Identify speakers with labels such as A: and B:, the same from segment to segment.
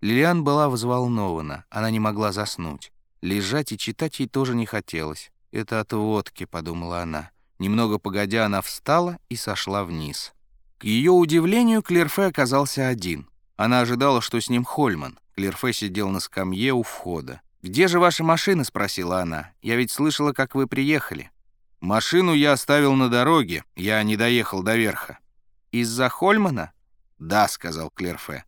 A: Лилиан была взволнована, она не могла заснуть. Лежать и читать ей тоже не хотелось. «Это от водки», — подумала она. Немного погодя, она встала и сошла вниз. К ее удивлению, Клерфе оказался один. Она ожидала, что с ним Хольман. Клерфе сидел на скамье у входа. «Где же ваша машина?» — спросила она. «Я ведь слышала, как вы приехали».
B: «Машину я оставил на дороге. Я не доехал до верха».
A: «Из-за Хольмана?»
B: «Да», — сказал Клерфе.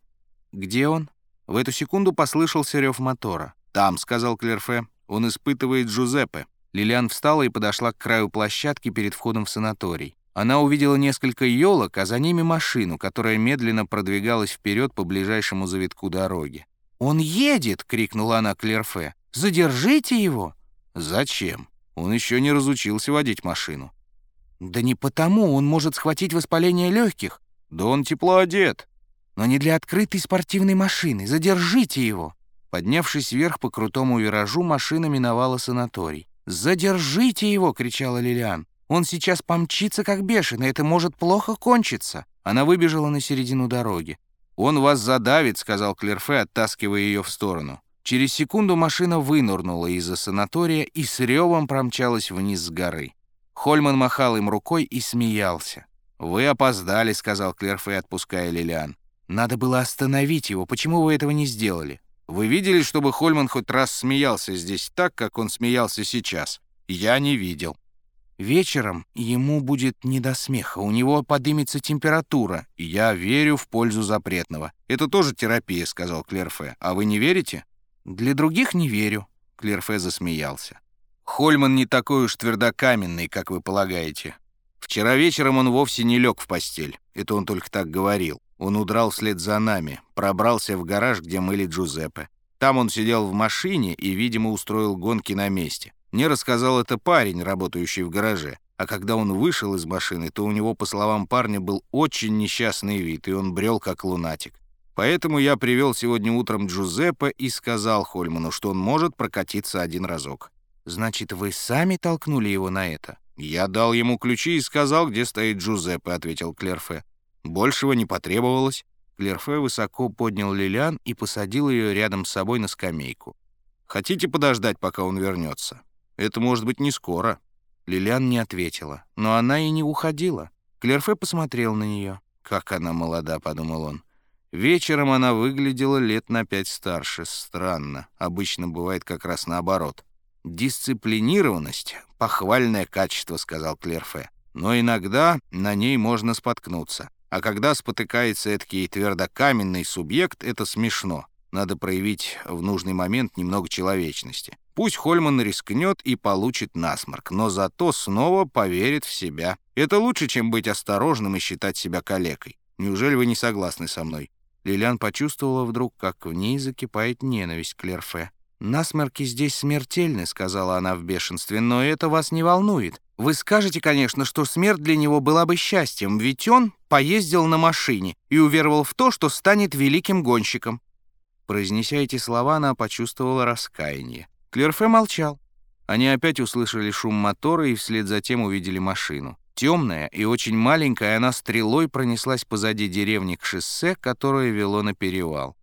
A: «Где он?» В эту секунду послышался рев мотора.
B: «Там», — сказал Клерфе. «Он испытывает Джузеппе».
A: Лилиан встала и подошла к краю площадки перед входом в санаторий. Она увидела несколько елок, а за ними машину, которая медленно продвигалась вперед по ближайшему завитку дороги. «Он едет!» — крикнула она Клерфе. «Задержите его!»
B: «Зачем? Он еще не разучился водить машину».
A: «Да не потому, он может схватить воспаление легких».
B: «Да он тепло одет».
A: «Но не для открытой спортивной машины. Задержите его!» Поднявшись вверх по крутому виражу, машина миновала санаторий. «Задержите его!» — кричала Лилиан. «Он сейчас помчится, как бешеный, это может плохо кончиться!» Она выбежала на середину дороги.
B: «Он вас задавит», — сказал Клерфе, оттаскивая ее в сторону.
A: Через секунду машина вынурнула из-за санатория и с ревом промчалась вниз с горы. Хольман махал им рукой и смеялся.
B: «Вы опоздали», — сказал Клерфе, отпуская Лилиан.
A: «Надо было остановить его. Почему вы этого не сделали?»
B: Вы видели, чтобы Хольман хоть раз смеялся здесь так, как он смеялся сейчас? Я не видел.
A: Вечером ему будет не до смеха, у него поднимется температура.
B: Я верю в пользу запретного. Это тоже терапия, сказал Клерфе. А вы не верите?
A: Для других не верю. Клерфе засмеялся.
B: Хольман не такой уж твердокаменный, как вы полагаете. Вчера вечером он вовсе не лег в постель. Это он только так говорил. Он удрал вслед за нами, пробрался в гараж, где мыли Джузеппе. Там он сидел в машине и, видимо, устроил гонки на месте. Мне рассказал это парень, работающий в гараже. А когда он вышел из машины, то у него, по словам парня, был очень несчастный вид, и он брел как лунатик. Поэтому я привел сегодня утром Джузеппе и сказал Хольману, что он может прокатиться один разок.
A: «Значит, вы сами толкнули его на это?»
B: «Я дал ему ключи и сказал, где стоит Джузеппе», — ответил Клерфе. Большего не потребовалось.
A: Клерфе высоко поднял Лилиан и посадил ее рядом с собой на скамейку.
B: «Хотите подождать, пока он вернется? Это может быть не скоро».
A: Лилиан не ответила, но она и не уходила. Клерфе посмотрел на нее. «Как она молода», — подумал он. Вечером она выглядела лет на пять старше. Странно. Обычно бывает как раз наоборот. «Дисциплинированность — похвальное качество», — сказал Клерфе. «Но иногда на ней можно споткнуться. А когда спотыкается эдакий твердокаменный субъект, это смешно. Надо проявить в нужный момент немного человечности. Пусть Хольман рискнет и получит насморк, но зато снова поверит в себя. Это лучше, чем быть осторожным и считать себя калекой. Неужели вы не согласны со мной?» Лилиан почувствовала вдруг, как в ней закипает ненависть к Лерфе. «Насморки здесь смертельны», — сказала она в бешенстве, — «но это вас не волнует. Вы скажете, конечно, что смерть для него была бы счастьем, ведь он поездил на машине и уверовал в то, что станет великим гонщиком». Произнеся эти слова, она почувствовала раскаяние. Клерфе молчал. Они опять услышали шум мотора и вслед за тем увидели машину. Темная и очень маленькая, она стрелой пронеслась позади деревни к шоссе, которое вело на перевал.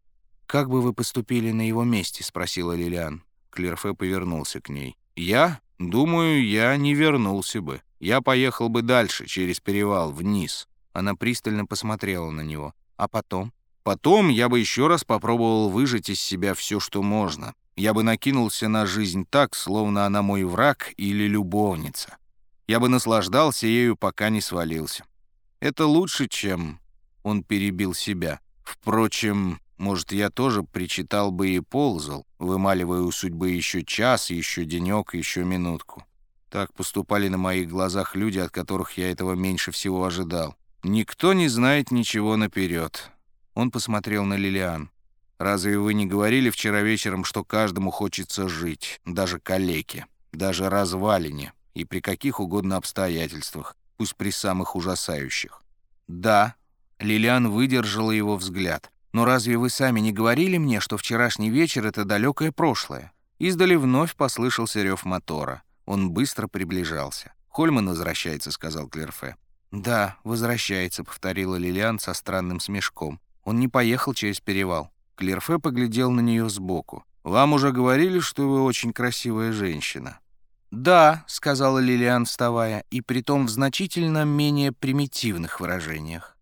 A: «Как бы вы поступили на его месте?» — спросила Лилиан. Клерфе повернулся к ней. «Я? Думаю, я не вернулся бы. Я поехал бы дальше, через перевал, вниз». Она пристально посмотрела на него. «А потом?» «Потом я бы еще раз попробовал выжать из себя все, что можно. Я бы накинулся на жизнь так, словно она мой враг или любовница. Я бы наслаждался ею, пока не свалился. Это лучше, чем...» Он перебил себя. «Впрочем, может, я тоже причитал бы и ползал, вымаливая у судьбы еще час, еще денек, еще минутку. Так поступали на моих глазах люди, от которых я этого меньше всего ожидал. Никто не знает ничего наперед. Он посмотрел на Лилиан. «Разве вы не говорили вчера вечером, что каждому хочется жить, даже калеке, даже развалине, и при каких угодно обстоятельствах, пусть при самых ужасающих?» «Да». Лилиан выдержала его взгляд. Но разве вы сами не говорили мне, что вчерашний вечер — это далекое прошлое?» Издали вновь послышался рев мотора. Он быстро приближался. «Хольман возвращается», — сказал Клерфе. «Да, возвращается», — повторила Лилиан со странным смешком. «Он не поехал через перевал». Клерфе поглядел на нее сбоку. «Вам уже говорили, что вы очень красивая женщина?»
B: «Да», — сказала Лилиан, вставая, и притом в значительно менее примитивных выражениях.